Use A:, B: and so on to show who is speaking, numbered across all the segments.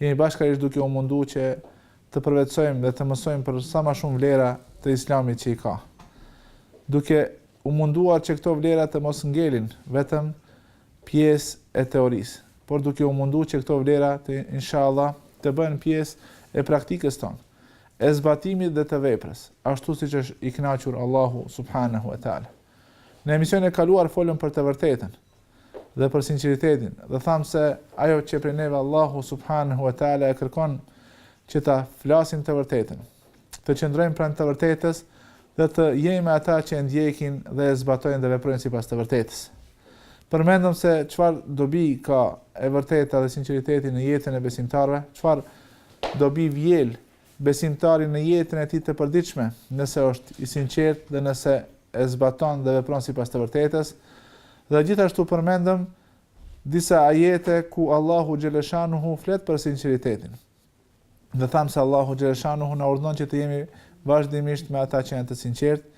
A: Jemi bashkarisht duke u mundu që të përvetësojmë dhe të mësojmë për sa ma shumë vlera të Islamit që i ka. Duke u munduar që këto vlera të mos ngelin vetëm pjesë e teorisë, por duke u mundu që këto vlera inshallah të bëhen pjesë e praktikës tonë, e zbatimit dhe të veprës, ashtu siç është i kënaqur Allahu subhanehu e teala. Në emisionin e kaluar folëm për të vërtetën, dhe për sinqeritetin dhe thamë se ajo që prej neve Allahu subhanahu wa taala e kërkon që ta flasim të vërtetën, të qëndrojmë pranë të vërtetës dhe të jemi ata që e ndjekin dhe e zbatojnë dhe veprojnë sipas të vërtetës. Përmendëm se çfarë dobi ka e vërteta dhe sinqeriteti në jetën e besimtarëve, çfarë dobi vjel besimtari në jetën e tij të përditshme, nëse është i sinqertë dhe nëse e zbaton dhe vepron sipas të vërtetës, dhe gjithashtu përmendëm disa ajete ku Allahu xheleshanuhu flet për sinqeritetin. Dhe thamë se Allahu xheleshanuhu na urdhënon që të jemi vazhdimisht me ata që janë të sinqertë.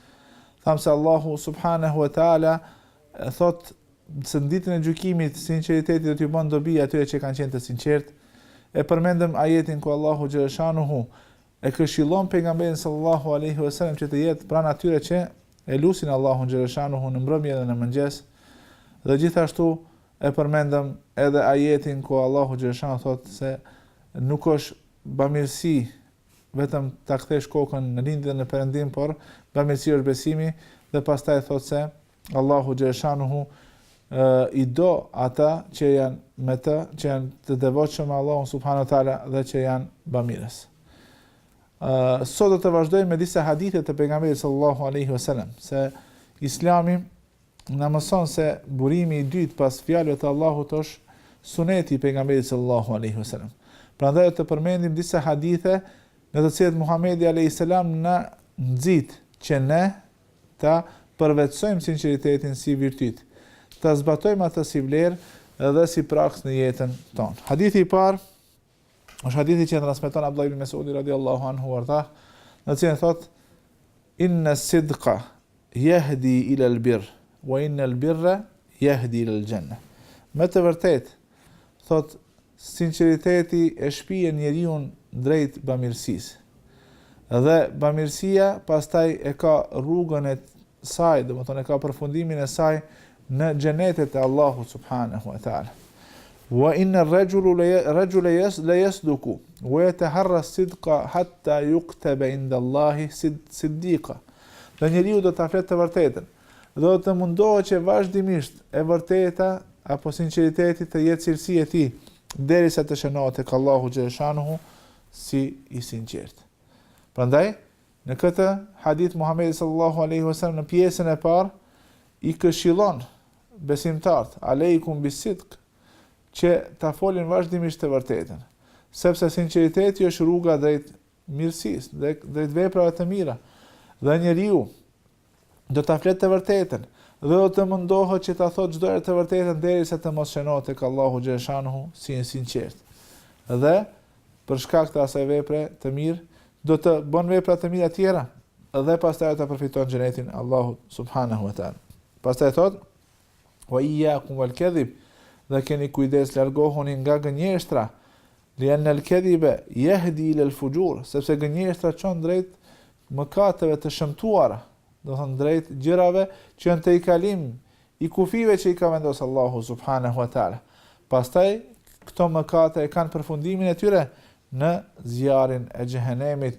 A: Thamë se Allahu subhanahu wa taala thot se në ditën e gjykimit sinqeriteti do t'ju bën dobi atyre që kanë qenë të sinqertë, e përmendëm ajetin ku Allahu xhaleshanuhu e këshillon pejgamberin sallallahu alejhi ve selem që të jetë pranë atyre që e lusin Allahun xhaleshanuhu në mbrëmje dhe në mëngjes dhe gjithashtu e përmendëm edhe ajetin ku Allahu xhaleshanu thotë se nuk është bamirësi vetëm ta kthesh kokën në lindje dhe në perëndim, por bamirësi është besimi dhe pastaj thotë se Allahu xhaleshanuhu i do ata që janë me të, që janë të devotshëm me Allahun subhanahu wa taala dhe që janë bamirës. Uh, sot do të vazhdojmë me disa hadithe të pejgamberit sallallahu alaihi wasallam se Islami na mëson se burimi i dytë pas fjalëve të Allahut është suneti i pejgamberit sallallahu alaihi wasallam. Prandaj të përmendim disa hadithe në të cilat Muhamedi alayhis salam na nxit që ne Ta përvetësojmë sinqeritetin si virtyt. Ta zbatojmë atë si vlerë dhe si praks në jetën tonë. Hadithi i parë është hadithi që transmeton Abdullah ibn Mesudi radiallahu anhu ue erda, në të cilin thotë, Inna sidqa jahdi ila albir, wa inna albirra jahdi ila aljanna. Me të vërtet, thot Sinqeriteti e shpie njeriun drejt bamirësisë. Dhe bamirësia pastaj e ka rrugën e saj, domethënë e ka përfundimin e saj në xhenetet e Allahut subhanehu e teala. Wa inna rrejulu rrejule jes le jesduku, wa jeteharra sidka hatta juktebe indallahi sid siddika. Dhe njeriu do ta flet të vërtetën, dhe do të mundohet që vazhdimisht e vërteta apo sinqeriteti të jetë cilësi e tij, derisa të shënohet tek Allahu xhaleshanuhu si i sinqertë. Prandaj, në këtë hadith Muhamedi sallallahu alaihi wasallam në pjesën e parë i këshillon besimtarët, aleikum bisidq, që ta folin vazhdimisht të vërtetën, sepse sinqeriteti është rruga drejt mirësisë, drejt veprave të mira. Dhe njeriu Do ta flet të vërtetën, dhe do të mundohet që ta thotë çdo herë të vërtetën derisa të mos shënohet tek Allahu xhaleshanuhu si i sinqertë. Dhe për shkak të asaj vepre të mirë, do të bën vepra të mira tjera dhe pastaj do të përfiton xhenetin e Allahut subhanahu wa taala. Pastaj thotë Wa iyyakum wal kadhib, dhe keni kujdes largohuni nga gënjeshtra, li anna al kadhiba yahdi ila al fujur, sepse gënjeshtra çon drejt mëkateve të shëmtuara, do të thotë drejt gjërave që janë tejkalim i kufijve që i ka vendosur Allahu subhanahu wa taala. Pastaj këto mëkate e kanë përfundimin e tyre në zjarrin e xhehenemit.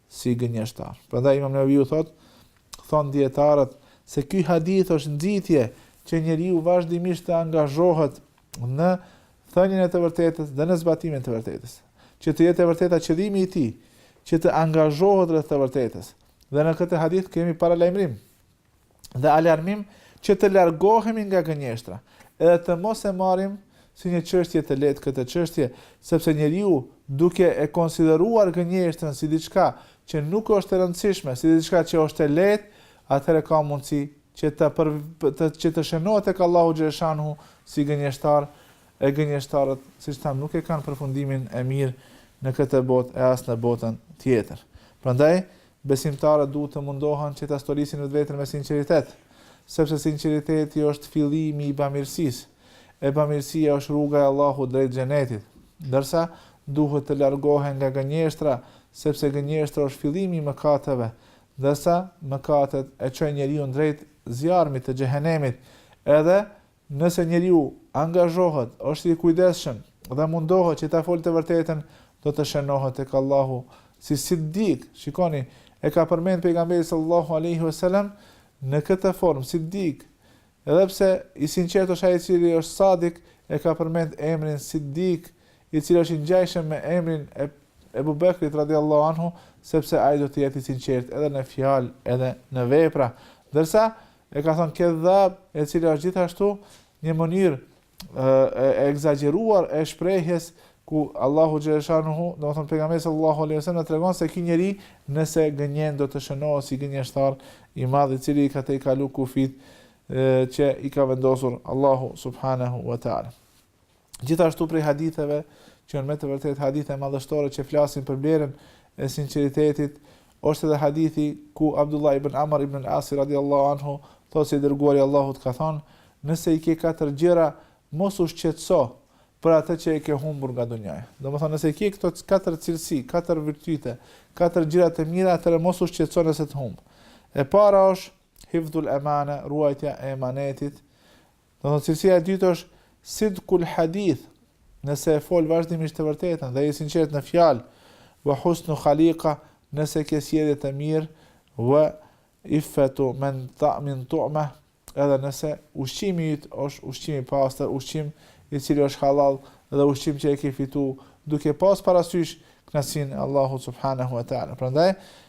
A: si gënjeshtar. Prandaj Imam Neveviu thotë, thonë dijetarët se ky hadith është nxitje që njeriu vazhdimisht të angazhohet në thënien e të vërtetës dhe në zbatimin të vërtetës, që të jetë e vërteta qëllimi i tij, që të angazhohet rreth të vërtetës. Dhe në këtë hadith kemi paralajmërim. dhe alarmim që të largohemi nga gënjeshtra, edhe të mos e marrim si një çështje të lehtë këtë çështje, sepse njeriu duke e konsideruar gënjeshtrën si diçka që nuk është e rëndësishme, si diçka që është e lehtë, atëherë ka mundësi që të që të shënohet tek Allahu xhaleshanuhu si gënjeshtar, e gënjeshtarët, siç thamë, nuk e kanë përfundimin e mirë në këtë botë e as në botën tjetër. Prandaj, Besimtarët duhet të mundohen që ta stolisin vetveten me sinqeritet, sepse sinqeriteti është fillimi i bamirësisë, e bamirësia është rruga e Allahut drejt Xhenetit. Ndërsa, duhet të largohen nga gënjeshtra, sepse gënjeshtra është fillimi i mëkateve, ndërsa, mëkatet e çojnë njeriun drejt zjarmit të Xhehenemit, edhe Nëse njeriu angazhohet, është i kujdesshëm dhe mundohet që ta folë të vërtetën, do të shënohet tek Allahu si Siddik. Shikoni, e ka përmend Pejgamberi sallallahu alejhi ve selam në këtë formë, Siddik. Edhe pse i sinqertë është ai i cili është Sadik, e ka përmend emrin Siddik, i cili është i ngjashëm me emrin e Ebu Bekrit radijallahu anhu, sepse ai do të jetë i sinqertë edhe në fjalë edhe në vepra. Ndërsa, e ka thënë kedhab, e cila është gjithashtu një mënyrë e ekzagjeruar e shprehjes ku Allahu xhaleshanuhu, domethënë pejgamberi sallallahu alaihi wasallam tregon se ky njeri nëse gënjen do të shënohet si gënjeshtar i madh i cili i ka tejkalu kufijt që i ka vendosur Allahu subhanahu wa taala. Gjithashtu prej haditheve që janë me të vërtetë hadithe madhështore që flasin për vlerën e sinqeritetit, është edhe hadithi ku Abdullah ibn Amr ibn al-As radiallahu anhu thotë se i dërguari i Allahut ka thënë, nëse i ke katër gjëra, mos u shqetëso për atë që e ke humbur nga dunjaja. Domethënë nëse i ke këto katër cilësi, katër virtyte, katër gjëra të mira, atëherë mos u shqetëso nëse të humb. E para është hifdhul amana, ruajtja e emanetit, Domethënë cilësia e dytë është sidkul hadith, nëse e fol vazhdimisht të vërtetën dhe je i sinqertë në fjalë, wa husnu khalika, nëse ke sjellje të mirë, wa iffatu min ta'min tu'mah, edhe nëse ushqimi yt është ushqim i pastër, ushqim i cili është hallall dhe ushqim që e ke fitu duke pas parasysh kënaqësinë e Allahut subhanehu wa ta'ala. Prandaj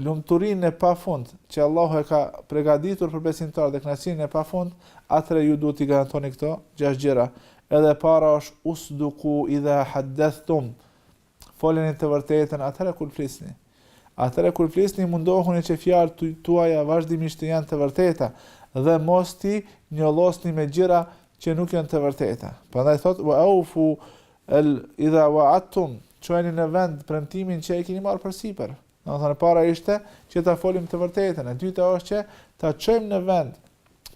A: lumturinë e pafund që Allahu e ka pregaditur për besimtarët dhe kënaqësinë e pafund, atëherë ju duhet t'i garantoni këto gjashtë gjëra. Edhe e para është usduku idha haddathtum, foleni të vërtetën atëherë kur flisni. Atëherë kur flisni mundohuni që fjalët tuaja vazhdimisht të janë të vërteta dhe mos t'i njollosni me gjëra që nuk janë të vërteta. Prandaj thotë wa aufu idha wa'adtum, çojeni në vend premtimin që e keni marrë përsipër. Domethënë e para ishte që ta folim të vërtetën, e dyta është që ta çojmë në vend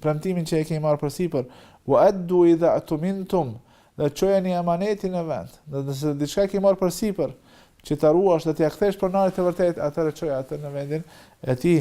A: premtimin që e kemi marrë përsipër, wa addu idha tumintum, dhe çojeni emanetin në vend. Dhe nëse diçka ke marrë përsipër, që ta ruash dhe t'ia kthesh pronarit të vërtetë, atëherë çoj atë në vendin e tij.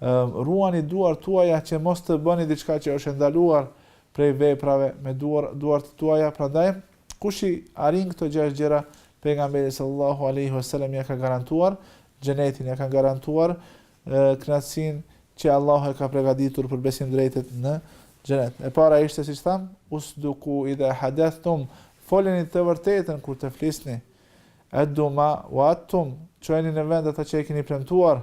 A: Ruani duart tuaja që mos të bëni diçka që është e ndaluar prej veprave me duar, duart tuaja, prandaj kush i arrin këto gjashtë gjëra, Pejgamberi sallallahu alejhi ve sellem ja ka garantuar xhenetin, ja ka garantuar kënaqësinë që Allahu e ka pregaditur për besimdrejtët në xhenet. E para ishte siç thamë, usduku idha hadathtum, foleni të vërtetën kur të flisni. Addu ma wa'adtum, çojeni në vend ata që e keni premtuar.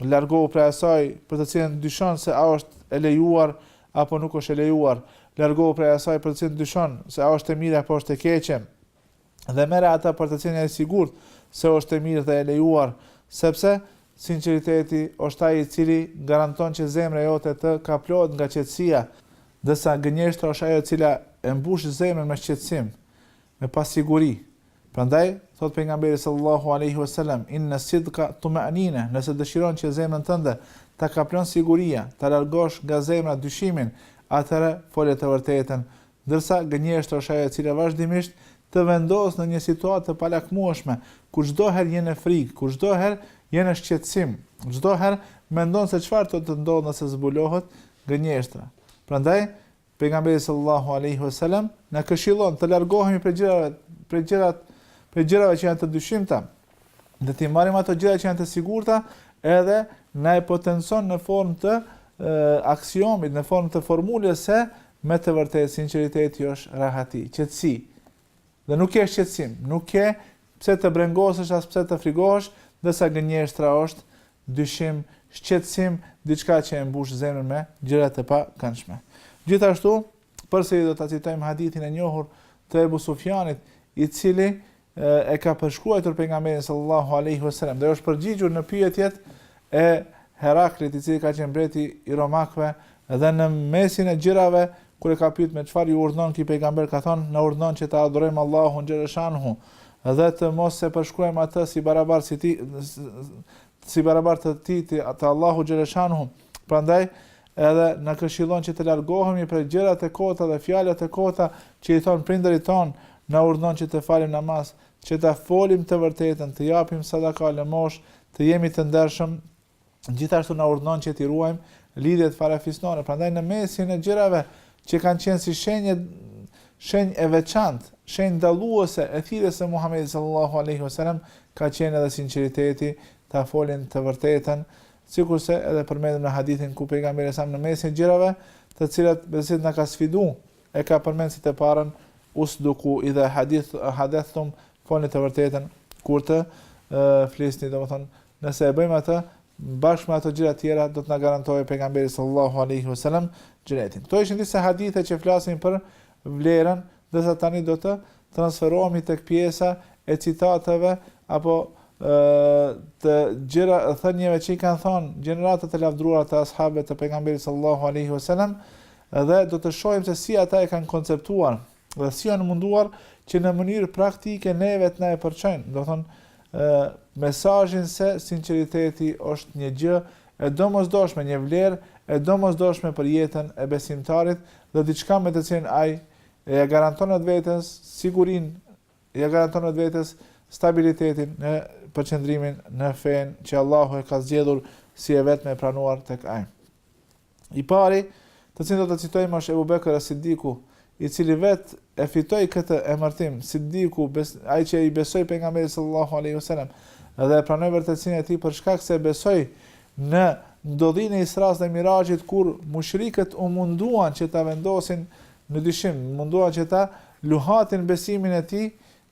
A: Largohu prej asaj për të cilën dyshon se a është e lejuar apo nuk është e lejuar. Largohu prej asaj për të cilën dyshon se a është e mirë apo është e keqe. Dhe merre atë për të cilën je i sigurt se është e mirë dhe e lejuar, sepse sinqeriteti është ai i cili garanton që zemra jote të kaplohet nga qetësia, ndërsa gënjeshtra është ajo e cila e mbush zemrën me shqetësim, me pasiguri, Prandaj, thotë Pejgamberi sallallâhu alejhi ve selem, Inne sidka tuma'nine, nëse dëshiron që zemrën tënde ta kaplon siguria, ta largosh nga zemra dyshimin, atëherë fole të vërtetën, ndërsa gënjeshtra është ajo e cila vazhdimisht të vendos në një situatë të palakmueshme, ku çdo herë je në frikë, ku çdo herë je në shqetësim, çdo herë mendon se çfarë do të ndodhë nëse zbulohet gënjeshtra. Prandaj, Pejgamberi sallallahu alejhi ve selem na këshillon të largohemi prej gjërave, prej gjërat, prej gjërave që janë të dyshimta, dhe të marrim ato gjëra që janë të sigurta, edhe na e potencon në formë të aksiomit në formë të formulës se me të vërtetë sinqeriteti është rahati, qetësi. Dhe nuk ke shqetësim, nuk ke pse të brengosesh as pse të frigohesh, ndërsa gënjeshtra është dyshim, shqetësim, diçka që e mbush zemrën me gjëra të pakëndshme. Gjithashtu, përsëri do ta citojmë hadithin e njohur të Ebu Sufjanit, i cili e ka përshkruajtur pejgamberin sallallahu alaihi wasallam dhe u është përgjigjur në pyetjet e Heraklit, i cili ka qenë mbreti i romakëve dhe në mesin e gjërave Kur e ka pyet me çfarë ju urdhënon ky pejgamber ka thënë, na urdhënon që ta adhurojmë Allahun xheleshanhu dhe të mos i përshkruajmë atë si barabartë si tij si barabartë të tij të, të Allahut xheleshanhu. Prandaj edhe na këshillon që të largohemi prej gjërat e kota dhe fjalët e kota që i thonë prindërit tonë, na urdhënon që të falim namaz, që ta folim të vërtetën, të japim sadaka lëmoshë, të jemi të ndershëm, gjithashtu na urdhënon që t'i ruajmë lidhjet farafisnore. Prandaj në mesin e gjërave që kanë qenë si shenjë shenjë e veçantë, shenjë dalluese e thirrjes së Muhamedit sallallahu alaihi wasallam ka qenë edhe sinqeriteti, ta folim të vërtetën, sikurse edhe përmendëm në hadithin ku pejgamberi sa në mesin e gjërave, të cilat vetë na ka sfidu, e ka përmend si të parën usduku idha hadith haddethtum folni të vërtetën kur të flisni, domethënë Nëse e bëjmë atë, bashkë me ato gjëra të tjera, do të na garantojë Pejgamberi sallallahu alejhi ve selem xhenetin. Këto ishin disa hadithe që flasin për vlerën, ndërsa tani do të transferohemi tek pjesa e citateve apo të gjëra thënieve që i kanë thënë gjeneratat e lavdëruara të ashabëve të pejgamberit sallallahu alaihi wasallam dhe do të shohim se si ata e kanë konceptuar Dhe si janë munduar që në mënyrë praktike neve të na e përçojnë, do thonë mesazhin se sinqeriteti është një gjë e domosdoshme, një vlerë e domosdoshme për jetën e besimtarit dhe diçka me të cilën ai ia garanton vetes sigurinë, ia garanton vetes stabilitetin në përqendrimin në fenë që Allahu e ka zgjedhur si e vetme e pranuar tek ai. I pari, të cilin do ta citojmë është Ebu Bekër As-Siddiku, i cili vetë e fitoi këtë emërtim, Siddiku, ai që i besoi Pejgamberit sallallahu alejhi ve selem dhe e pranoi vërtetësinë e tij për shkak se besoi në ndodhinë e Israsë dhe Mirajit kur mushrikët u munduan që ta vendosin në dyshim, munduan që ta luhatin besimin e tij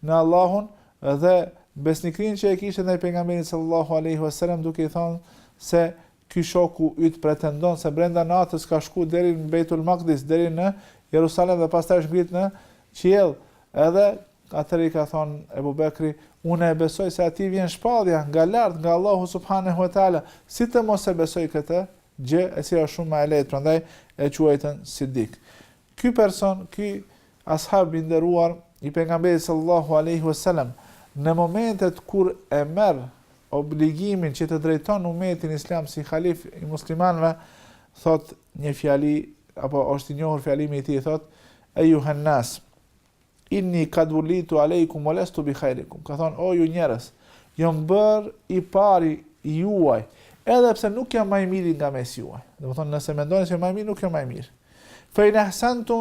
A: në Allahun dhe besnikërinë që e kishte ndaj Pejgamberit sallallahu alejhi ve selem duke i thënë se Ky shoku yt pretendon se brenda natës ka shku deri në Bejtul Makdis, deri në Jerusalem dhe pastaj është ngrit në qiell, edhe atëherë i ka thonë Ebu Bekri, Unë e besoj se atij i vjen shpallja, nga lart, nga Allahu subhanehu e teala, si të mos e besoj këtë gjë, e cila është shumë ma e lehtë, prandaj e quajtën Sidik. Ky person, ky Ashab i nderuar i Pejgamberit sallallahu alejhi we selem në momentet kur e merr obligimin që të drejton umetin islam si halif i muslimanëve thot një fjali apo është i njohur fjalimi i tij thot ejuhen nas inni kad wulitu alejkum wa lastu bi khairikum ka thon o ju njerëz jam bër i pari i juaj edhe pse nuk jam më i miri nga mesi juaj do të thon nëse mendoni se më i miri nuk jam më i mirë fe in ahsantu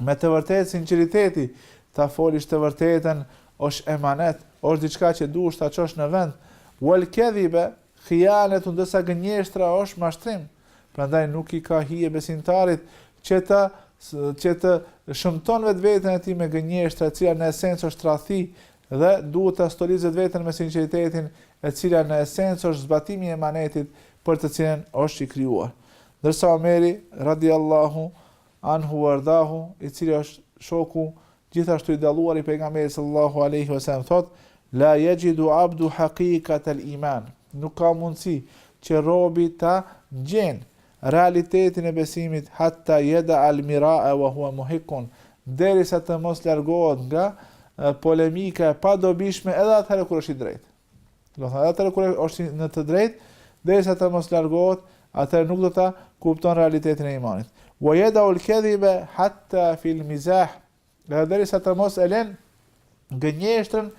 A: Me të vërtetë sinqeriteti, ta folish të vërtetën është emanet, është diçka që duhet ta çosh në vend, wal kadhiba khiyanatun ndërsa gënjeshtra është mashtrim, prandaj nuk i ka hije besimtarit që të që të shëmton vetveten e tij me gënjeshtra e cila në esencë është tradhti dhe duhet ta stolisë vetveten me sinqeritetin e cila në esencë është zbatimi i emanetit për të cilin është i krijuar. Ndërsa Omeri radiallahu Anhu wardahu, i cili është shoku gjithashtu i dalluar i Pejgamberit sallallahu alejhi ve selem thotë, La yajidu abdu haqiqat al iman, nuk ka mundësi që robi ta gjenë realitetin e besimit hatta yada'a al mira'a wa huwa muhiqqun, derisa të mos largohet nga polemika e padobishme edhe atëherë kur është i drejtë. Do thonë edhe atëherë kur është në të drejtë, derisa të mos largohet, atëherë nuk do ta kupton realitetin e imanit. Wa yad'u al-kadhiba hatta fi al-mizah. Dhe derisa të mos e lën gënjeshtrën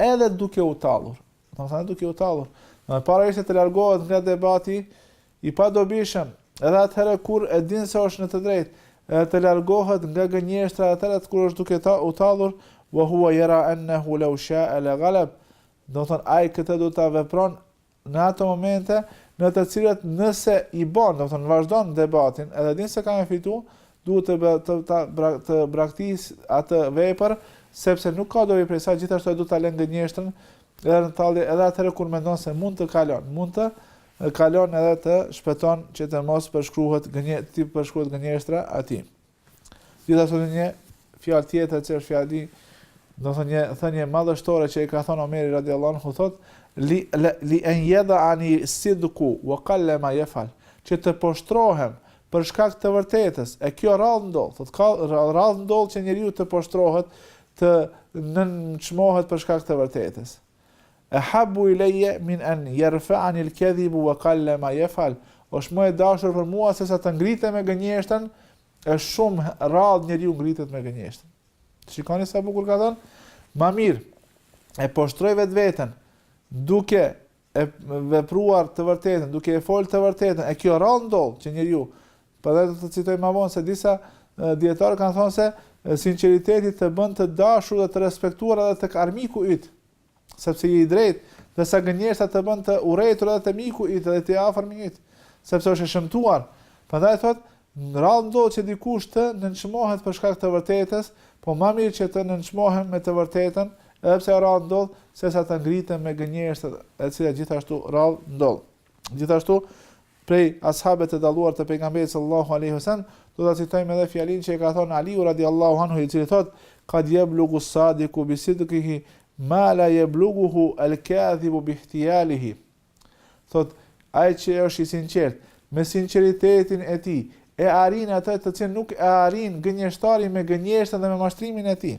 A: edhe duke u tallur. Do thonë duke u tallur. E para ishte të largohet nga debati I padobishëm, edhe atëherë kur e din se është në të drejtë, edhe të largohet nga gënjeshtra edhe atëherë kur është duke ta, u tallur, wa huwa yara annahu law sha'a la ghalab, do të thonë ai këtë do ta vepron në ato momente në të cilat nëse i bën, do të thonë vazhdon debatin, edhe din se ka me fitu, duhet të bë, të ta bra, të braktisë atë vepër, sepse nuk ka dobi prej saj, gjithashtu ai do ta lënë gënjeshtrën edhe në tallje edhe atëherë kur mendon se mund të kalon, mund të E kalon edhe të shpëton që të mos përshkruhet gënje, t'i përshkruhet gënjeshtra atij. Gjithashtu një fjalë tjetër që është fjali, do thonë një thënie madhështore që i ka thënë Omeri radiallahu anhu thot li la, li an yada ani sidku wa qalla ma yafal, që të poshtrohem për shkak të vërtetës. E kjo rrallë ndodh, thot ka rrallë ndodh që njeriu të poshtrohet, të nënçmohet për shkak të vërtetës. Ahabbu ileyye min an yerfa'ani al-kadhibu wa qalla ma yaf'al, Është më e dashur për mua sesa të ngritem me gënjeshtën, e shumë rrallë njeriu ngritet me gënjeshtën. Shikoni sa bukur ka thënë, ma mirë e poshtroj vetveten duke e vepruar të vërtetën, duke e fol të vërtetën, e kjo rrallë ndodh që njeriu Pastaj do të citojmë më vonë se disa dijetarë kanë thënë se sinqeriteti të bën të dashur dhe të respektuar edhe tek armiku yt, sepse je i drejtë, dhe sa gënjeshtra të bën të urrejtur edhe te miku yt dhe te i afërmi yt, sepse është e shëmtuar. Prandaj thotë, rrallë ndodh që dikush të nënçmohet për shkak të vërtetës, po më mirë që të nënçmohem me të vërtetën, edhe pse rrallë ndodh, sesa të ngritem me gënjeshtrën, e cila gjithashtu rrallë ndodh. Gjithashtu, prej ashabet e dalluar të Pejgamberit sallallahu alejhi ve sellem, do ta citojmë edhe fjalën që e ka thënë Aliu radiallahu anhu i cili thotë: "Kad yablughu as-sadiku bi sidqihi ma la yablughuhu al-kadhibu bi ihtiyalihi." Thotë, ai që është i sinqertë, me sinqeritetin e tij, e arrin atë të cilën nuk e arrin gënjeshtari me gënjeshtën dhe me mashtrimin e tij.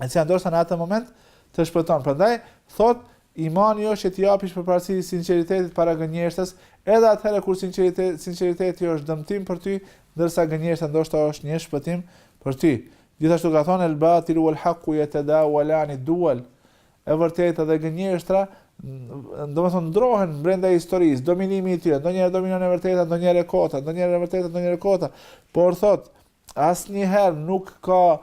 A: e cila ndoshta në atë moment të shpëton. Prandaj thot imani është që t'i japish përparësi sinqeritetit para gënjeshtës, edhe atëherë kur sinqeriteti sinqeriteti është dëmtim për ty, ndërsa gënjeshtra ndoshta është një shpëtim për ty. Gjithashtu ka thënë el batil wal haqu yatadawalan ad-duwal. E vërteta dhe gënjeshtra domethënë ndrohen brenda historisë, dominimi i tyre, ndonjëherë dominon e vërteta, ndonjëherë e kota, ndonjëherë e vërteta, ndonjëherë e kota. Por thot, Asnjëherë nuk ka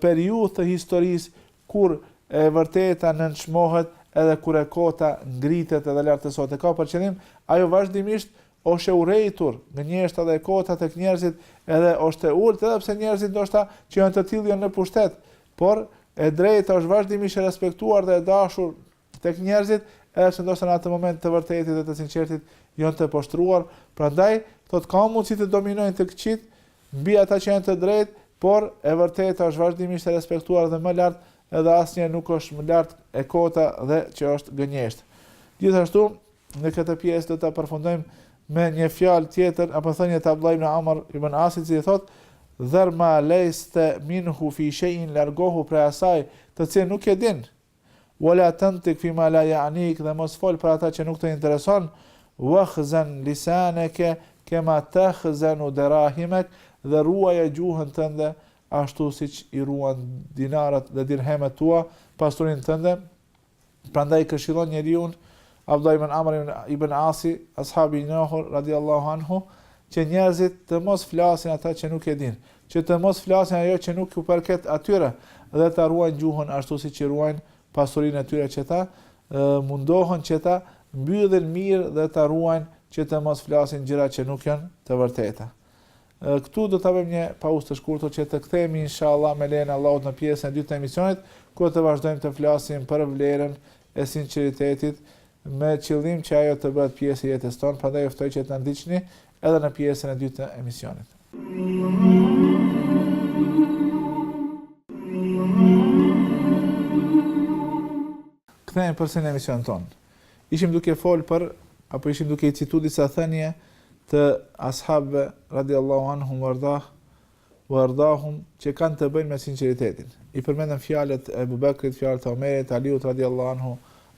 A: periudhë të historisë kur e vërteta nënçmohet edhe kur e kota ngritet edhe lartësohet. E ka për qëllim, ajo vazhdimisht osht e urrejtur, gënjeshtra dhe e kota tek njerëzit edhe osht e ulët edhe pse njerëzit ndoshta që janë të tillë janë në pushtet, por e drejta osht vazhdimisht e respektuar dhe e dashur, Tek njerëzit, edhe pse ndoshta në atë moment të vërtetit dhe të sinqertit janë të poshtëruar, prandaj, thotë ka mundësi të dominojnë të këqijtë mbi ata që janë të drejtë, por e vërteta është vazhdimisht e respektuar dhe më lart edhe asnjëherë nuk është më lart e kota dhe që është gënjeshtë. Gjithashtu, në këtë pjesë do ta përfundojmë me një fjalë tjetër apo thënie të Abdullah ibn Amr ibn Asit i cili thotë Dher ma lejste minhu fi shejin largohu prej asaj të cilën nuk e din. Wala tantik fi ma la ya'nik dhe mos fol për ata që nuk të intereson, wakhzan lisanaka kema takhzanu darahimak dhe ruaje gjuhën tënde ashtu siç i ruan dinarat dhe dirhemet tua pasurinë tënde, prandaj këshillon njeriun Abdullah ibn Amr ibn Asi, ashabi i njohur, radijallahu anhu, Që njerëzit të mos flasin ata që nuk e dinë, që të mos flasin ajo që nuk ju përket atyre, dhe ta ruajnë gjuhën ashtu siç i ruajnë pasurinë e tyre që ta mundohen që ta mbyllen mirë dhe ta ruajnë që të mos flasin gjëra që nuk janë të vërteta. Këtu do ta bëjmë një pauzë të shkurtër që të kthehemi inshallah me lejen e Allahut në pjesën e dytë të emisionit ku do të vazhdojmë të flasim për vlerën e sinqeritetit me qëllim që ajo të bëhet pjesë e jetës tonë, prandaj ju ftoj që të na ndiqni edhe në pjesën e dytë të emisionit. Kthehemi përsëri në emisionin tonë. Ishim duke folë për, apo ishim duke i citu disa thënie të ashabëve, radijallahu anhum wa rdah, wa ardahum, që kanë të bëjnë me sinqeritetin. I përmendëm fjalët e Ebu Bekrit, fjalët e Omerit, Aliut, radijallahu anhu,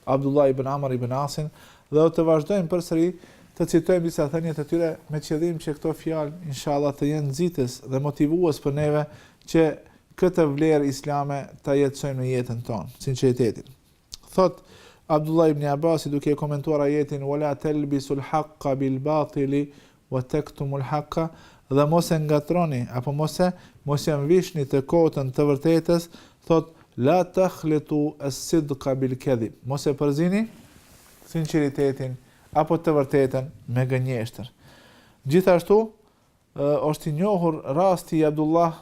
A: Abdullah ibn Amr ibn Asin, dhe do të vazhdojmë përsëri të citojmë disa thënie të tyre, me qëllim që këto fjalë, inshallah, të jenë nxitës dhe motivues për neve që këtë vlerë islame ta jetësojmë në jetën tonë, sinqeritetin. Thotë Abdullah ibn Abasi duke e komentuar ajetin wa la telbisul hakka bil batili wa tektumul hakka, Dhe mos e ngatroni, apo mos e, mos ia mvishni të kotën të vërtetës, thotë, La tahlitu es sidqa bil kedhib, Mos e përzini sinqeritetin apo të vërtetën me gënjeshtër. Gjithashtu, është i njohur rasti i Abdullah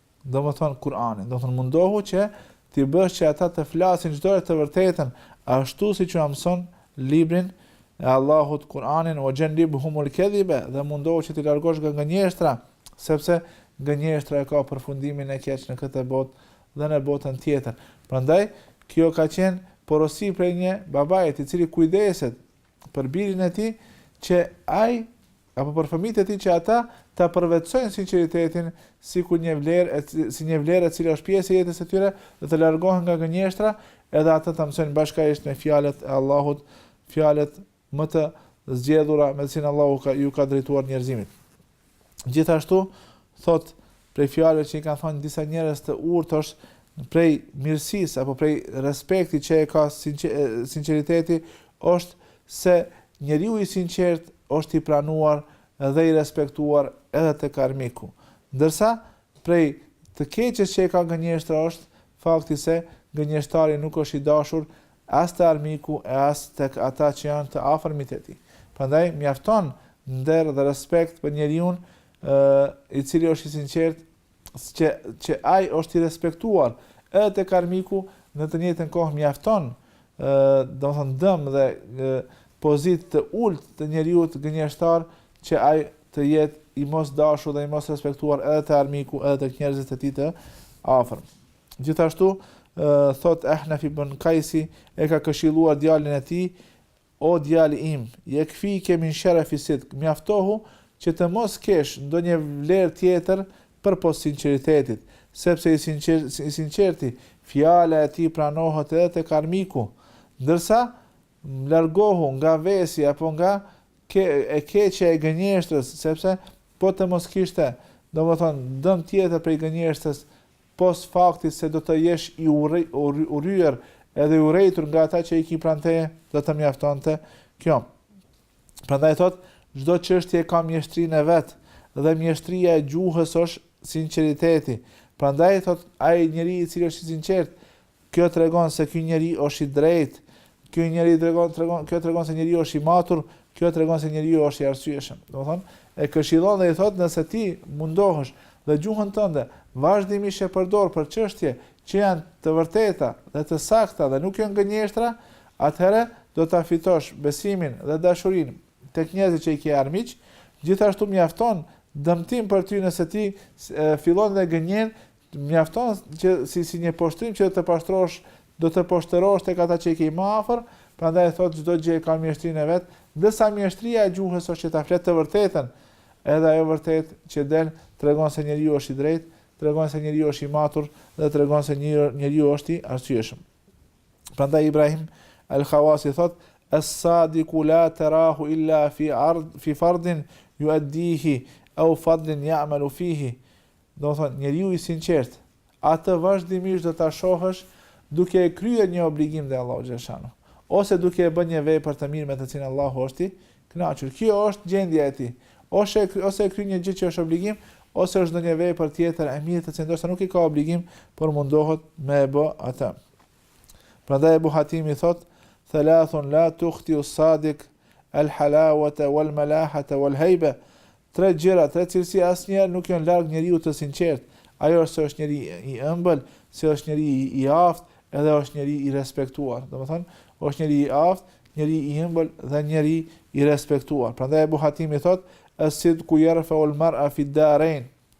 A: domethënë Kur'anin, domethënë mundohu që t'i bësh që ata të flasin çdo herë të vërtetën, ashtu siç ju mëson librin e Allahut Kur'anin wa xhenibhumul kedhibe dhe mundohu që t'i largosh nga gënjeshtra, sepse gënjeshtra e ka përfundimin e keq në këtë botë dhe në botën tjetër. Prandaj kjo ka qenë porosi prej një babai i cili kujdeset për birin e tij që ai Apo për fëmijët e tij që ata ta përvetësojnë sinqeritetin sikur një vlerë e si një vlerë e cila është pjesë e jetës së tyre dhe të largohen nga gënjeshtra edhe atë ta mësojnë bashkërisht me fjalët e Allahut, fjalët më të zgjedhura me të cilën Allahu ka ju ka drejtuar njerëzimit. Gjithashtu, thotë prej fjalëve që i kanë thënë disa njerëz të urtë, prej mirësisë apo prej respektit që e ka sinqeriteti është se njeriu i sinqertë është i pranuar dhe i respektuar edhe tek armiku. Ndërsa prej të keqes që e ka gënjeshtra është fakti se gënjeshtari nuk është i dashur as te armiku e as tek ata që janë të afërmit e tij. Prandaj mjafton nder dhe respekt për njeriun ë i cili është i sinqertë që që ai është i respektuar edhe tek armiku në të njëjtën kohë mjafton ë domethënë dëm dhe ë pozitë të ulët të njeriut gënjeshtar që ai të jetë i mos dashur dhe i mos respektuar edhe te armiku edhe tek njerëzit e tij të afërm. Gjithashtu, thot Ehnef ibn Kajsi, e ka këshilluar djalin e tij, O djali im, jekfike min sherefi sidk, mjaftohu që të mos kesh ndonjë vlerë tjetër përpos sinqeritetit, sepse i sinqertë i sinqerti, fjala e tij pranohet edhe tek armiku, ndërsa, largohu nga vesi apo nga ke e keqja e gënjeshtrës, sepse po të mos kishte, domethënë, dëm tjetër prej gënjeshtrës, Pos fakti se do të jesh i urryer edhe i urrejtur nga ata që i ki pranë teje, do të mjaftonte kjo. Prandaj thotë, çdo çështje ka mjeshtrinë e vet, dhe mjeshtria e gjuhës është sinqeriteti. Prandaj, thotë, ai njeri i cili është i sinqertë, Kjo tregon se ky njeri osht i drejt, ky njeri tregon tregon kjo tregon se njeriu është i matur, kjo tregon se njeriu është i arsyeshëm. Domethënë, e këshillon dhe i thotë nëse ti mundohesh dhe gjuhën tënde vazhdimisht e përdor për çështje që janë të vërteta dhe të sakta dhe nuk janë gënjeshtra, atëherë do ta fitosh besimin dhe dashurinë tek njerëzit që i ke armiq, gjithashtu mjafton dëmtim për ty nëse ti fillon dhe gënjen Mjafton që si si një poshtrim që do të poshtrosh, do të poshtërosh tek ata që i ke më afër, prandaj thotë çdo gjë e ka mjeshtrinë e vet, ndërsa mjeshtria e gjuhës është që ta flet të vërtetën, edhe ajo vërtetë që del tregon se njeriu është i drejtë, tregon se njeriu është i matur dhe tregon se njeriu është i arsyeshëm. Prandaj Ibrahim al-Khawasi thotë As-sadiku la tarahu illa fi ard fi fardin yu'addihi aw fadlin ya'malu fihi Domethënë, njeriu i sinqertë, atë vazhdimisht do ta shohësh duke e kryer një obligim ndaj Allahut xheleshanuhu, ose duke e bërë një vepër të mirë me të cilën Allahu është i kënaqur. Kjo është gjendja e tij. Ose e ose e kryen një gjë që është obligim, ose është ndonjë vepër tjetër e mirë të cilën ndoshta nuk e ka obligim, por mundohet me e bë atë. Prandaj Ebu Hatimi thotë: "Thalathun la tukhtiu sadik al-halawata wal-malahata wal-hayba." Tre gjëra, tre cilësi asnjëherë nuk janë larg njeriut të sinqertë, ajo është se është njeri i ëmbël, se është njeri i aftë edhe është njeri i respektuar. Domethënë, është njeri i aftë, njeri i ëmbël dhe njeri i respektuar. Prandaj Ebu Hatimi thotë, Es-sidku jerfeul mar'a fid-darein.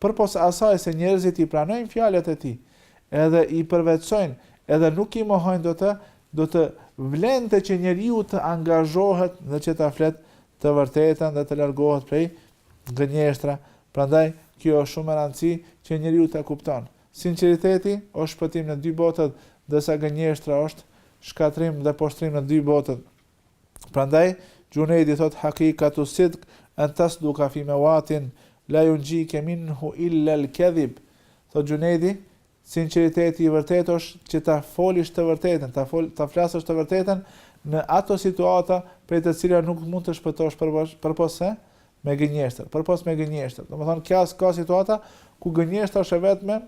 A: Përpos asaj se njerëzit i pranojnë fjalët e tij, edhe i përvetësojnë, edhe nuk i mohojnë do të, do të vlente që njeriu të angazhohet dhe që ta flet të vërtetën dhe të largohet prej gënjeshtra, prandaj kjo është shumë me randësi që njeriu ta kupton. Sinqeriteti është shpëtim në dy botët, ndërsa gënjeshtra është shkatërrim dhe poshtrim në dy botët. Prandaj, Xhunejdi thotë hakikatu sidq en tasduka fi mewatin la yunjike minhu illa el kedhib, thotë Xhunejdi, sinqeriteti i vërtetë është që ta folish të vërtetën, ta fol, ta flasësh të vërtetën në ato situata prej të cilave nuk mund të shpëtosh përpos, përpos se me gënjeshtër, përpos me gënjeshtër. Domethënë kjo osht ka situata ku gënjeshtra është e vetme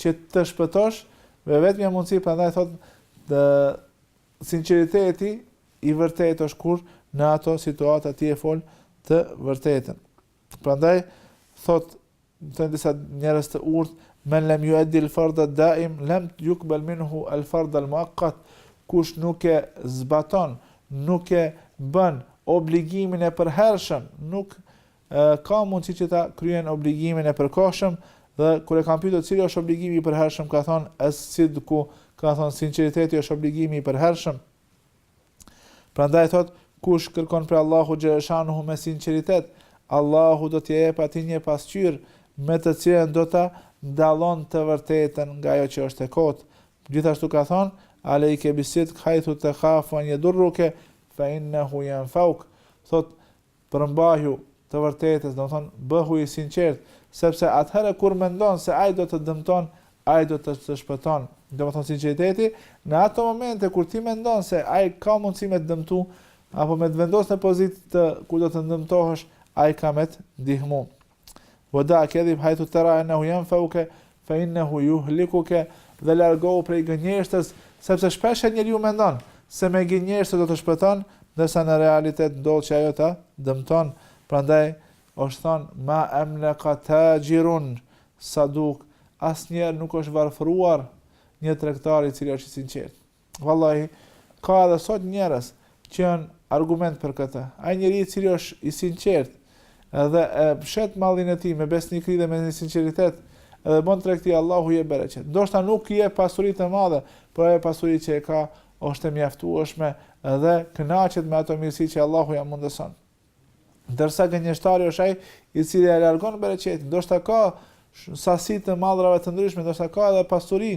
A: që të shpëtosh, me vetmja mundësi prandaj thotë të Sinqeriteti i vërtetë është kur në ato situata ti e fol të vërtetën. Prandaj thotë thonë disa njerëz të urtë, men lem yuaddi al-fard ad-daim lam yuqbal minhu al-fard al-muaqqat. Kush nuk e zbaton, nuk e bën obligimin e përhershëm, nuk ka mundësi që ta kryen obligimin e përkohshëm dhe kur e kanë pyetur cili është obligimi i përhershëm ka thënë es-sidku, ka thënë sinqeriteti është obligimi i përhershëm. Prandaj thotë kush kërkon prej Allahut xheleshanuhu me sinqeritet, Allahu do t'ia jepë atij një pasqyrë me të cilën do ta dallon të vërtetën nga ajo që është e kotë. Gjithashtu ka thënë alejke bis-sidk hajthu tekhafu an yadurruke fa innehu yanfauk, thotë Përmbahu të vërtetës, domethënë, bëhu i sinqertë, sepse atëherë kur mendon se ai do të të dëmton, ai do të të shpëton. Domethënë sinqeriteti, në ato momente kur ti mendon se ai ka mundësi me të dëmtu, apo me të vendosë në pozitë ku do të dëmtohesh, ai ka me të ndihmu. Wada' kadhib haythu tara anahu yanfa'uka fa innahu yuhlikuka dhe largohu prej gënjeshtrës, sepse shpesh herë njeriu mendon se me gënjeshtër do të shpëton, ndërsa në realitet ndodh që ajo të dëmton. Prandaj është thënë, Ma amlaqa tajirun saduk, asnjëherë nuk është varfëruar një tregtar i cili është i sinqertë. Vallahi, ka edhe sot njerëz që janë argument për këtë. Ai njeri i cili është i sinqertë dhe e shet mallin e tij me besnikëri dhe me sinqeritet, edhe bën tregti Allahu i jep bereqet. Ndoshta nuk i jep pasuri të madhe, por ajo pasuri që e ka është e mjaftueshme dhe kënaqet me ato mirësi që Allahu ia mundëson. Ndërsa gënjeshtari është ai i cili e largon bereqetin, ndoshta ka sasi të mallrave të ndryshme, ndoshta ka edhe pasuri,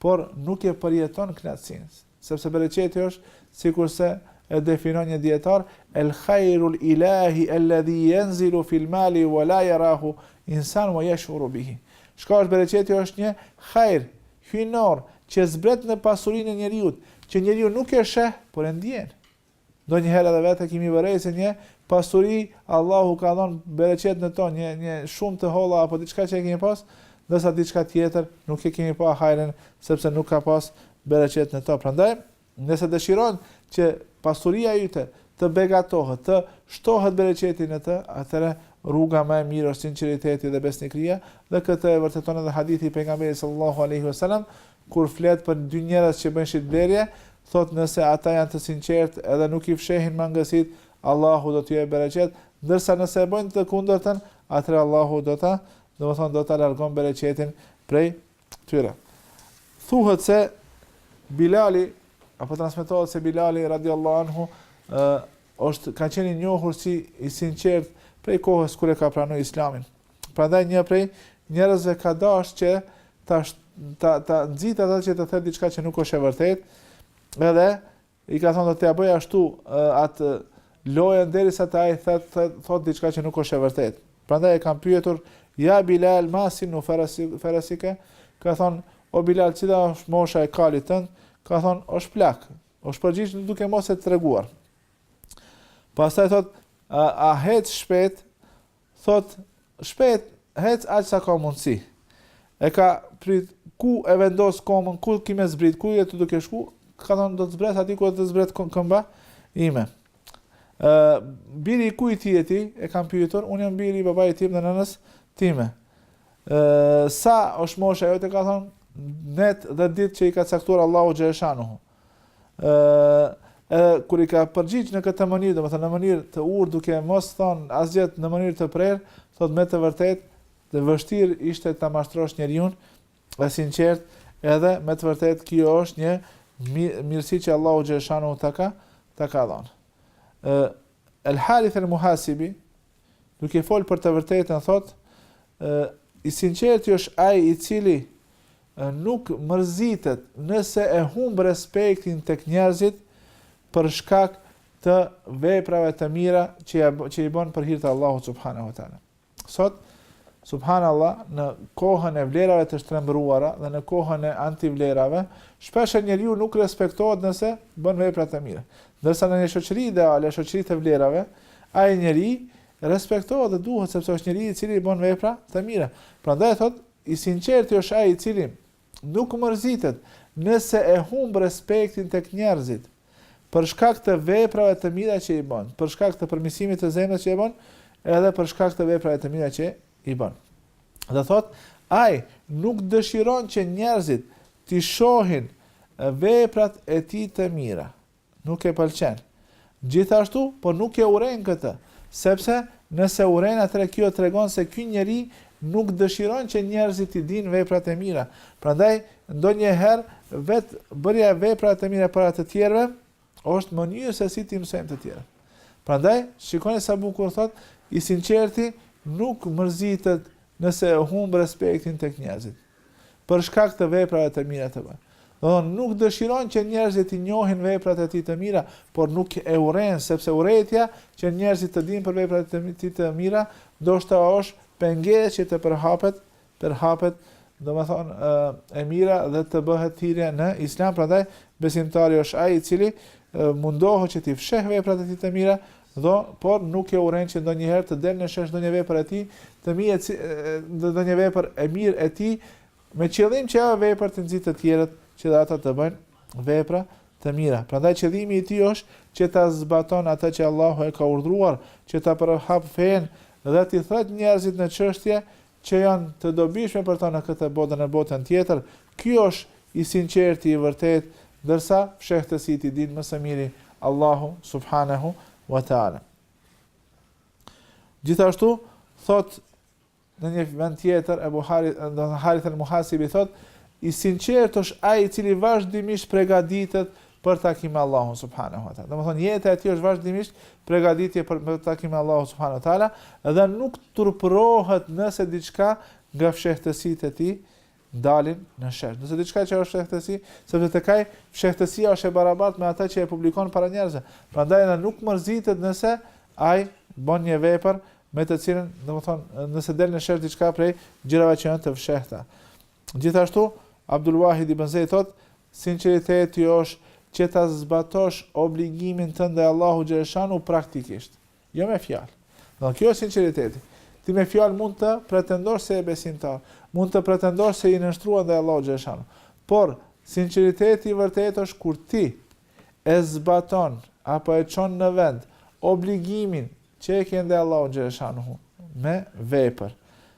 A: por nuk e përjeton kënaqësinë, sepse bereqeti është sikurse e definon një dijetar el khairul ilahi alladhi yanzilu fil mali wa la yarahu insan wa yashuru bihi. Çka është bereqeti është një khair hyjnor që zbret në pasurinë e njeriut, që njeriu nuk e sheh, por e ndjen. Ndonjëherë edhe vetë kemi vërejë se një pasuri Allahu ka dhënë bereqet në to, një një shumë të holla apo diçka që e kemi pas, ndërsa diçka tjetër nuk e kemi pa hajrin sepse nuk ka pas bereqet në to. Prandaj, nëse dëshiron që pasuria jote të begatohet, të shtohet bereqeti në të, atëherë rruga më e mirë është sinqeriteti dhe besnikëria, dhe këtë e vërteton edhe hadithi i pejgamberit sallallahu alaihi wasallam, Kur flet për dy njerëz që bëjnë shitblerje, thotë nëse ata janë të sinqertë edhe nuk i fshehin mangësitë, Allahu do t'u jepë bereqet, ndërsa nëse e bëjnë të kundërtën, atëherë Allahu do ta, domethënë do ta largon bereqetin prej tyre. Thuhet se Bilali, apo transmetohet se Bilali radiallahu anhu, është ka qenë i njohur si i sinqertë prej kohës kur e ka pranuar Islamin. Prandaj një prej njerëzve ka dashtë që ta ta ta nxit atë që të thotë diçka që nuk është e vërtetë. Edhe i ka thonë do t'ia bëj ashtu atë lojën derisa të ai thotë thotë thot diçka që nuk është e vërtetë. Prandaj e kanë pyetur ja Bilal ma sinnu farasike, ka thonë o Bilal cila është mosha e kalit tënd, ka thonë është plak. Është përgjigj duke mos e treguar. Pastaj thotë a, a hec shpejt Thotë, Shpejt, hec aq sa ka mundësi. E ka pyt ku e vendos komën, ku ki me zbrit, ku je ti duke shku, ka thonë do të zbres aty ku do të zbret këmba ime. Ë biri i kujt je ti? E kanë pyetur, unë jam biri i babait tim dhe nënës time. Ë sa është mosha jote ka thonë net dhe ditë që i ka caktuar Allahu xheleshanuhu. Ë kur i ka përgjigj në këtë mënyrë, domethënë në mënyrë të urtë duke mos thon asgjë në mënyrë të prerë, thot me të vërtetë e vështirë ishte ta mashtrosh njeriun e sinqert, edhe me të vërtetë kjo është një mirësi që Allahu xheleshanuhu ta ka ta ka dhonë. Ë El Harith El Muhasibi Duke folë për të vërtetën thotë, I sinqerti është ai i cili nuk mërzitet nëse e humb respektin tek njerëzit për shkak të veprave të mira që i bën për hir të Allahut subhanehu ve teala. Sot subhanallahu në kohën e vlerave të shtrembëruara dhe në kohën e antivlerave, shpesh njeriu nuk respektohet nëse bën vepra të mira. Ndërsa në një shoqëri ideale, shoqëri të vlerave, Ai njeri respektohet dhe duhet sepse është njeri i cili bën vepra të mira. Prandaj thotë, i sinqerti është ai i cili nuk mërzitet nëse e humb respektin tek njerëzit për shkak të veprave të mira që i bën, për shkak të përmirësimit të zemrës që e bën, edhe për shkak të veprave të mira që i bën. Dhe thotë, ai nuk dëshiron që njerëzit t'i shohin veprat e tij të mira. nuk e pëlqen. Gjithashtu, po nuk e urren këtë, sepse nëse urren atëherë kjo tregon se ky njeri nuk dëshiron që njerëzit t'i dinë veprat e mira. Prandaj, ndonjëherë vetë bërja e veprave të mira para të tjerëve është mënyrë se si t'i mësojmë të tjerët. Prandaj, shikoni sa bukur thotë, i sinqerti nuk mërzitet nëse e humb respektin tek njerëzit. për shkak të veprave të mira që bën. Do thonë nuk dëshiron që njerëzit t'i njohin veprat e tij të mira, por nuk e urren sepse urrejtja që njerëzit të dinë për veprat e tij të mira, ndoshta është pengesë që të përhapet, përhapet, domethënë e mira dhe të bëhet thirrje në Islam, prandaj besimtari është ai i cili mundohet që t'i fsheh veprat e tij të mira, Do, por nuk e urren që ndonjëherë të del në shesh ndonjë vepër e tij të mirë, ndonjë vepër e mirë e tij me qëllim që ajo vepër të nxit të tjerët që dhe ata të bëjnë vepra të mira. Prandaj qëllimi i tij është që ta zbaton atë që Allahu e ka urdhëruar, që ta përhap fenë dhe t'i thërret njerëzit në çështje që janë të dobishme për ta në këtë botë dhe në botën tjetër, ky osh i sinqerti i vërtetë, ndërsa fshehtësit i di më së miri Allahu subhanehu wa ta'ala. Gjithashtu thot në një vend tjetër Ebu Harith, domethënë Harith al-Muhasibi thot, i sinqerti është ai i cili vazhdimisht pregaditet për takim me Allahun subhanehu wa taala. Domethënë jeta e tij është vazhdimisht përgatitje për takim me Allahun subhanehu wa taala dhe nuk turpërohet nëse diçka nga fshehtësitë e tij dalin në shesh. Nëse diçka që është fshehtësi, sepse tek ai fshehtësia është e barabartë me atë që e publikon para njerëzve. Prandaj edhe nuk mërzitet nëse ai bën një vepër me të cilën, domethënë, nëse del në shesh diçka prej gjërave që janë të fshehta. Gjithashtu, Abdulwahid ibn Zejd thotë, Sinqeriteti është që ta zbatosh obligimin tënd ndaj Allahu xhaleshanu praktikisht, jo me fjalë. Do kjo është sinqeriteti. Ti me fjalë mund të pretendosh se je besimtar, mund të pretendosh se je i nënshtruar ndaj Allahu xhaleshanu. Por, sinqeriteti i vërtetë është kur ti e zbaton apo e çon në vend obligimin që e ke ndaj Allahu xhaleshanu me vepër.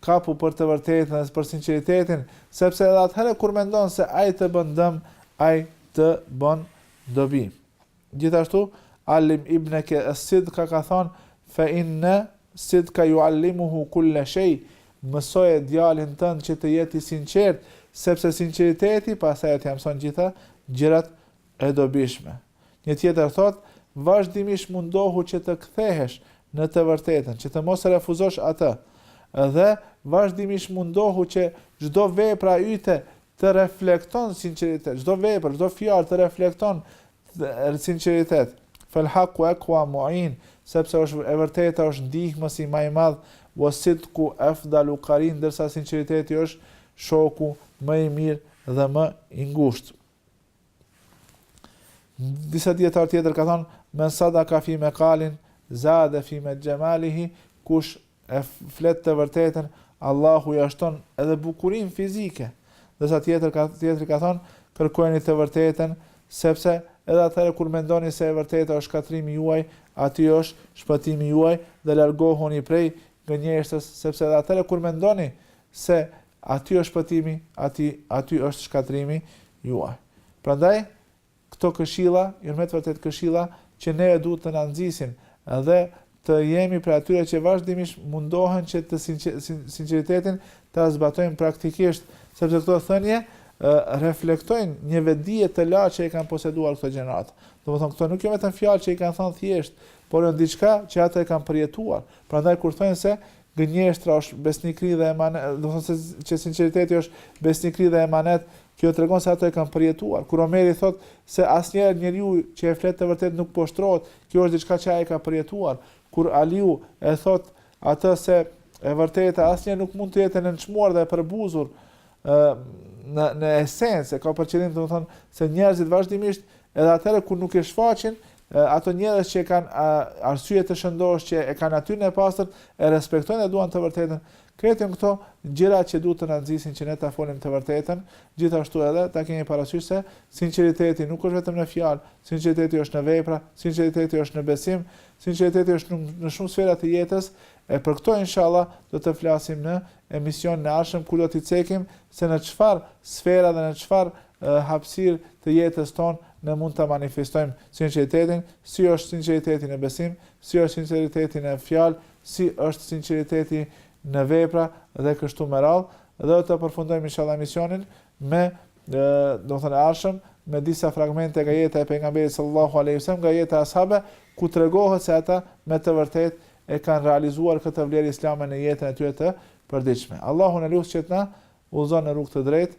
A: Kapu për të vërtetën dhe për sinqeritetin, sepse edhe atëherë kur mendon se ai të bën dëm, ai të bën dobi. Gjithashtu, Alim ibneke es-sidka ka thënë, Fe inne sidka juallimuhu kulle shej, Mësoje djalin tënd që të jetë i sinqertë, sepse sinqeriteti pastaj do t'ia mëson të gjitha gjërat e dobishme. Një tjetër thotë, Vazhdimisht mundohu që të kthehesh në të vërtetën, që të mos refuzosh atë. Dhe vazhdimisht mundohu që çdo vepër e jote të reflekton sinqeritet, çdo vepër, çdo fjalë të reflekton sinqeritet. Fel haku ekwa muin, sepse është e vërteta është ndihmësi ma i madh, wa sidku efdalu karin, ndërsa sinqeriteti është shoku më i mirë dhe më i ngushtë. Disa dijetarë tjerë kanë thonë, men sadaka fi mekalin, zade fi me xhemalihi, kush e flet të vërtetën, Allahu ia shton edhe bukurinë fizike. Ndërsa tjetër ka, tjetri ka thonë, kërkojni të vërtetën, sepse edhe atëherë kur mendoni se e vërteta është shkatrrimi juaj, aty është shpëtimi juaj dhe largohuni prej gënjeshtrës, sepse edhe atëherë kur mendoni se aty është shpëtimi, aty, aty është shkatrrimi juaj. Prandaj, këto këshilla, janë me të vërtetë këshilla, që neve duhet të na nxisin, dhe të jemi prej atyre që vazhdimisht mundohen që të sinqeritetin ta zbatojnë praktikisht, sepse këto thënie reflektojnë një vetëdije të lartë që e kanë poseduar këto gjenerata. Domethënë këto nuk janë vetëm fjalë që i kanë thënë thjesht, Por janë diçka që ata e kanë përjetuar, prandaj kur thojnë se gënjeshtra osht besnikri dhe emanet, domethënë se që sinqeriteti osht besnikri dhe emanet, kjo tregon se ata e kanë përjetuar. Kur Omeri thotë se asnjëherë njeriu që e flet të vërtetën nuk poshtrohet, kjo osht diçka që ai e ka përjetuar. Kur Aliu e thotë atë se e vërteta asnjëherë nuk mund të jetë e nënçmuar dhe e përbuzur, në në esencë e ka për qëllim domethënë se njerëzit vazhdimisht edhe atëherë kur nuk e shfaqin, Ata njerëz që kanë arsye të shëndoshë, që e kanë natyrën e pastër, e respektojnë dhe duan të vërtetën, krejt janë këto gjëra që duhet të na nxisin që ne ta folim të vërtetën, gjithashtu edhe ta kemi parasysh se sinqeriteti nuk është vetëm në fjalë, sinqeriteti është në vepra, sinqeriteti është në besim, sinqeriteti është në shumë sfera të jetës, e për këto inshallah do të flasim në emisionin e ardhshëm ku do t'i cekim se në çfarë sfera dhe në çfarë hapësirë të jetës tonë ne mund ta manifestojmë sinqeritetin, si është sinqeriteti në besim, si është sinqeriteti në fjalë, si është sinqeriteti në vepra dhe kështu me radhë, dhe do të përfundojmë inshallah emisionin domethënë e ardhshëm me disa fragmente nga jeta e pejgamberit sallallahu alaihi wasallam nga jeta e ashabëve ku tregohet se ata me të vërtetë e kanë realizuar këtë vlerë islame në jetën e tyre të përditshme. Allahun e lusim që të na udhëzon në rrugë të drejtë.